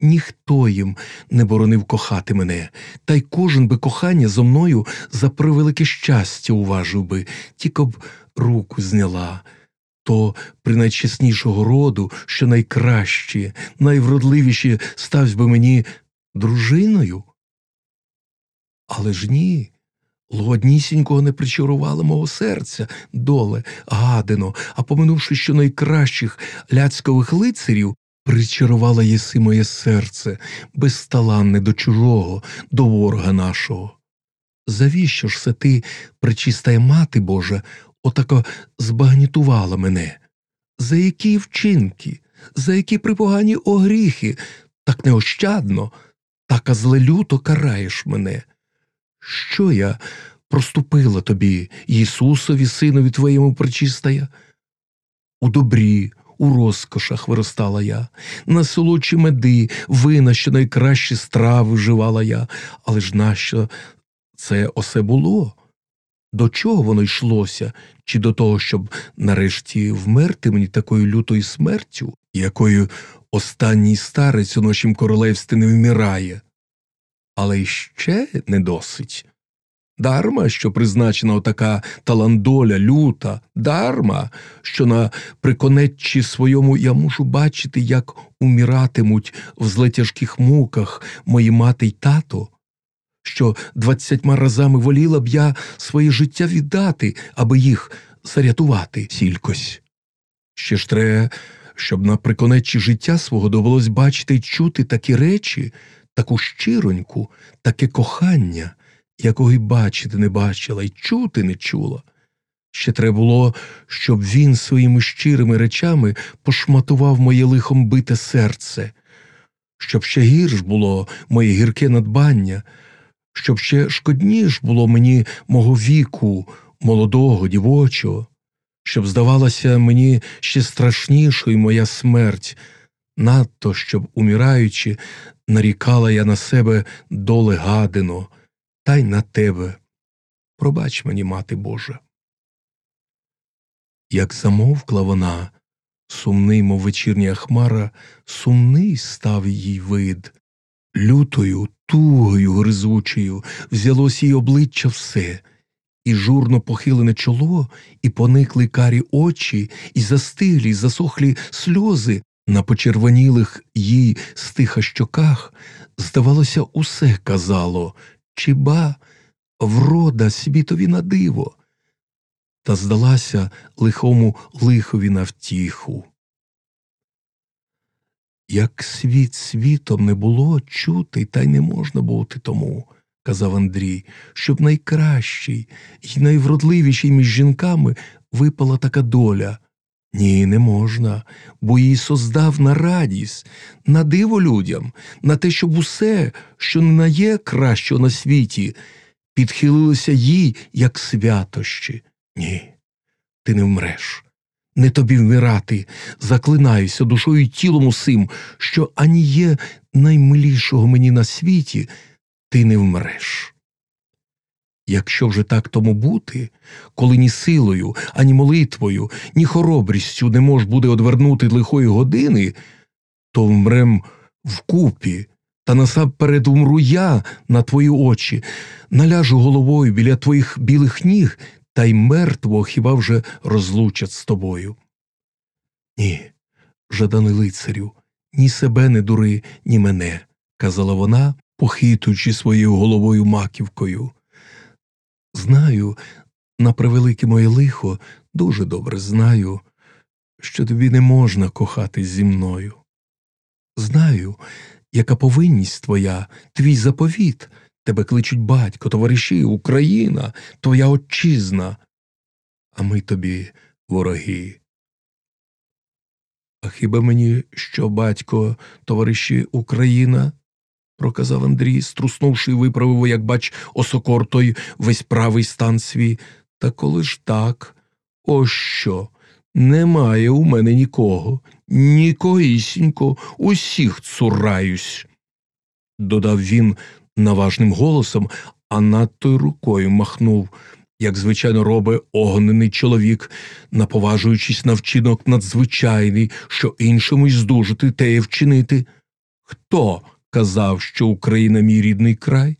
ніхто їм не боронив кохати мене, та й кожен би кохання зо мною за превелике щастя уважив би, тільки б руку зняла. То при найчеснішого роду, що найкраще, найвродливіші ставсь би мені дружиною. Але ж ні, логоднісінького не причарувало мого серця, доле, гадино, а поминувши що найкращих ляцькових лицарів, причарувала єси моє серце, безталанне до чужого, до ворога нашого. Завіщо ж се ти, пречистая мати Божа, отако збагнітувала мене? За які вчинки, за які припогані огріхи, так неощадно, так злелюто караєш мене? Що я проступила тобі, Ісусові, Синові твоєму причистая? У добрі, у розкошах виростала я, на солодші меди, вина, що найкращі страви вживала я, але ж нащо це осе було? До чого воно йшлося, чи до того, щоб нарешті вмерти мені такою лютою смертю, якою останній старець у нашім королевстві не вмирає? Але ще не досить. Дарма, що призначена отака таландоля люта, дарма, що на приконеччі своєму я мушу бачити, як умиратимуть в зле тяжких муках мої мати й тато, що двадцятьма разами воліла б я своє життя віддати, аби їх зарятувати сількось. Ще ж треба, щоб на приконеччі життя свого довелось бачити й чути такі речі, таку щироньку, таке кохання, якого й бачити не бачила, й чути не чула. Ще треба було, щоб він своїми щирими речами пошматував моє лихом бите серце, щоб ще гірш було моє гірке надбання, щоб ще шкодніш було мені мого віку, молодого, дівочого, щоб здавалося мені ще страшнішою моя смерть, надто щоб, умираючи, нарікала я на себе доле гадино, та й на тебе. Пробач мені, мати Божа. Як замовкла вона, сумний, мов вечірня хмара, сумний став їй вид, лютою, тугою гризучою взялось їй обличчя все, і журно похилене чоло, і поникли карі очі, і застиглі, засохлі сльози на почервонілих їй стиха щоках, здавалося, усе казало чи ба врода світові на диво, та здалася лихому лихові на втіху. Як світ світом не було чути, та й не можна бути тому, казав Андрій, щоб найкращий і найвродливіший між жінками випала така доля. Ні, не можна, бо її создав на радість, на диво людям, на те, щоб усе, що не нає кращого на світі, підхилилося їй, як святощі. Ні, ти не вмреш. Не тобі вмирати, заклинаюся душою й тілом усим, що ані є наймилішого мені на світі, ти не вмреш. Якщо вже так тому бути, коли ні силою, ані молитвою, ні хоробрістю не мож буде одвернути лихої години, то вмрем вкупі, та насамперед умру я на твої очі, наляжу головою біля твоїх білих ніг, та й мертво хіба вже розлучать з тобою. Ні, жаданий лицарю, ні себе не дури, ні мене, казала вона, похитуючи своєю головою маківкою. Знаю, на превелике моє лихо, дуже добре знаю, що тобі не можна кохатись зі мною. Знаю, яка повинність твоя, твій заповіт, тебе кличуть батько, товариші, Україна, твоя отчизна, а ми тобі вороги. А хіба мені що, батько, товариші Україна? Проказав Андрій, струснувши і виправив, як бач, осокор той весь правий стан свій. Та коли ж так, ось що? Немає у мене нікого, нікогісінько, усіх цураюсь, додав він наважним голосом, а надто й рукою махнув, як звичайно робить огнений чоловік, наповажуючись на вчинок надзвичайний, що іншому й здужити теє вчинити. Хто казав, що Україна мій рідний край?